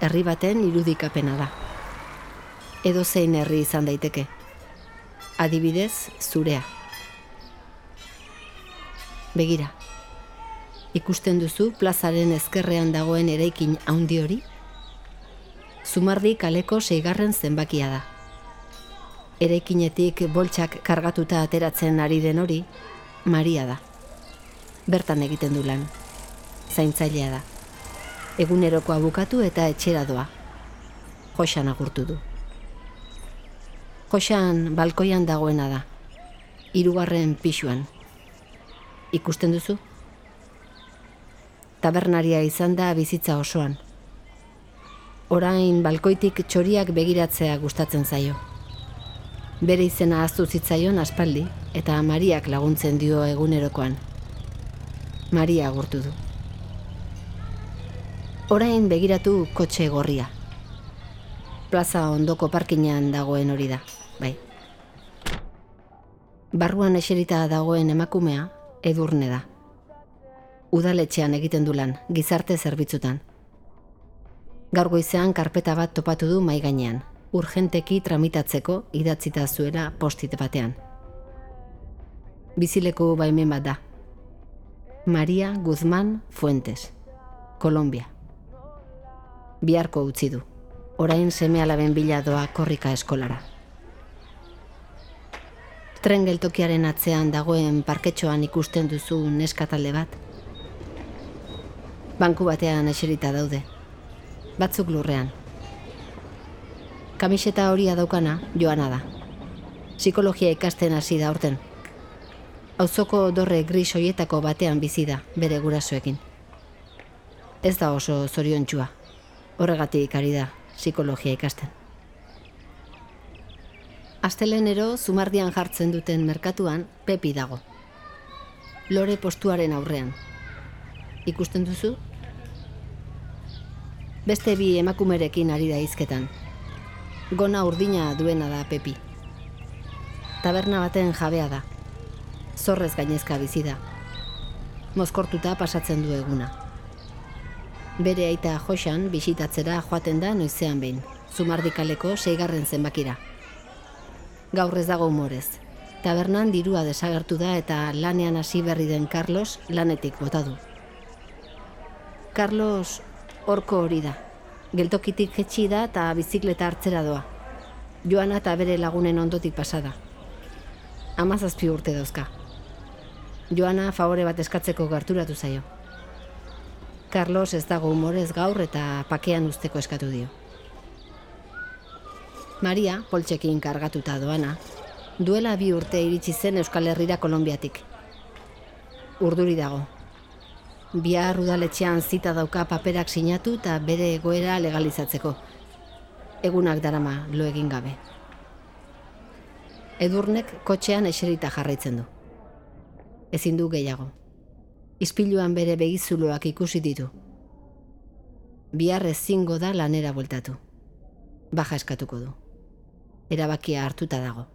herri baten irudikapena da. Edo zein herri izan daiteke. Adibidez, zurea. Begira. Ikusten duzu plazaren ezkerrean dagoen eraikin handi hori? Zumardi kaleko seigarren zenbakia da. Eraikinetik boltsak kargatuta ateratzen ari den hori, Maria da. Bertan egiten du lan. Zaintzailea da. Egunerokoa bukatu eta etxera doa. Joxan agurtu du. Joxan balkoian dagoena da. Hirugarren pisuan. Ikusten duzu? Tabernaria izan da bizitza osoan. Orain balkoitik txoriak begiratzea gustatzen zaio. Bere izena aztu zitzaion aspaldi eta Mariak laguntzen dio egunerokoan. Maria agurtu du. Orain begiratu kotxe gorria. Plaza ondoko parkinean dagoen hori da, bai. Barruan eserita dagoen emakumea edurne da. Udaletxean egiten du lan, gizarte zerbitzutan. Gaur goizean karpeta bat topatu du mai gainean, urgenteki tramitatzeko idatzita zuela postit batean. Bizileku baimen bat da. Maria Guzman Fuentes, Kolombia. Biharko utzi du. Orain seme alaben bila doa korrika eskolara. Tren geltokiaren atzean dagoen parketxoan ikusten duzu neskatalde bat. Banku batean eserita daude. Batzuk lurrean. Kamiseta horia daukana joana da. Psikologia ikasten hasi da urten. Auzoko dorre gris hoietako batean bizi da bere gurasoekin. Ez da oso zoriontsua. Horregatik ari da psikologia ikasten. Astelenero zumardian jartzen duten merkatuan pepi dago. Lore postuaren aurrean. Ikusten duzu? Beste bi emakumerekin ari da hizketan. Gona urdina duena da pepi. Taberna baten jabea da. Zorrez gainezka bizi da. Mozkortuta pasatzen du eguna. Bere aita joxan bisitatzera joaten da noizean behin, zumardikaleko seigarren zenbakira. Gaur ez dago humorez. Tabernan dirua desagertu da eta lanean hasi berri den Carlos lanetik bota du. Carlos horko hori da. Geltokitik jetxi da eta bizikleta hartzera doa. Joana eta bere lagunen ondotik pasada. Amazazpi urte dauzka. Joana favore bat eskatzeko gerturatu zaio. Carlos ez dago humorez gaur eta pakean usteko eskatu dio. Maria, poltsekin kargatuta doana, duela bi urte iritsi zen Euskal Herrira Kolombiatik. Urduri dago. Bihar udaletxean zita dauka paperak sinatu eta bere egoera legalizatzeko. Egunak darama lo egin gabe. Edurnek kotxean eserita jarraitzen du. Ezin du gehiago. Ispiluan bere begizuloak ikusi ditu. Bihar ezingo da lanera bueltatu. Baja eskatuko du. Erabakia hartuta dago.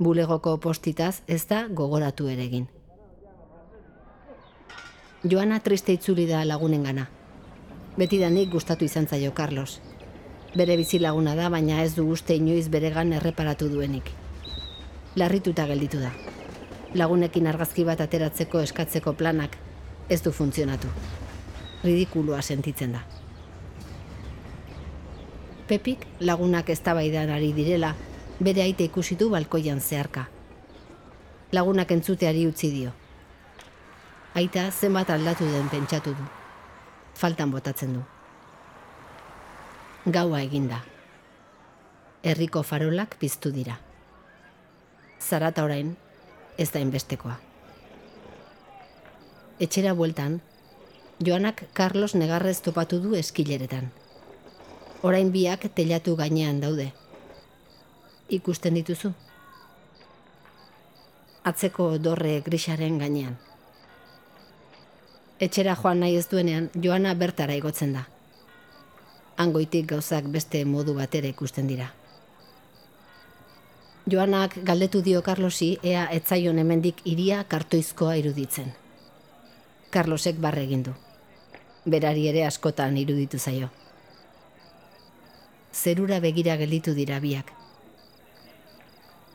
Bulegoko postitaz ez da gogoratu ere egin. Joana triste itzuli da lagunengana. Betidanik gustatu izan zaio Carlos. Bere bizilaguna da, baina ez du uste inoiz beregan erreparatu duenik. Larrituta gelditu da. Lagunekin argazki bat ateratzeko eskatzeko planak ez du funtzionatu. Ridikulua sentitzen da. Pepik lagunak eztabaidan ari direla, bere aite ikusi du balkoian zeharka. Lagunak entzuteari utzi dio. Aita zenbat aldatu den pentsatu du. Faltan botatzen du. Gaua eginda. Herriko farolak piztu dira. Zarata orain, ez da inbestekoa. Etxera bueltan, Joanak Carlos negarrez topatu du eskileretan. Orain biak telatu gainean daude. Ikusten dituzu? Atzeko dorre grisaren gainean. Etxera joan nahi ez duenean, Joana bertara igotzen da. Angoitik gauzak beste modu batera ikusten dira. Joanak galdetu dio Carlosi ea etzaion hemendik iria kartoizkoa iruditzen. Carlosek barre egin du. Berari ere askotan iruditu zaio. zerura begira gelditu dira biak.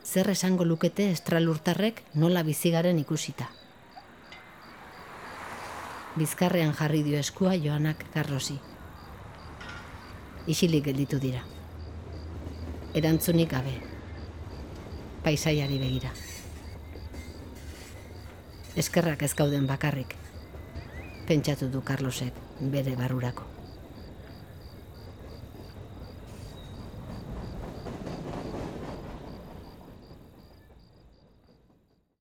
Zer esango lukete estralurtarrek nola bizigaren ikusita. Bizkarrean jarri dio eskua Joanak Carlosi. Isilik gelditu dira. Erantzunik gabe. Paisaiari begira. Eskerrak ez gauden bakarrik. Pentsatu du Carlosek bere barurako.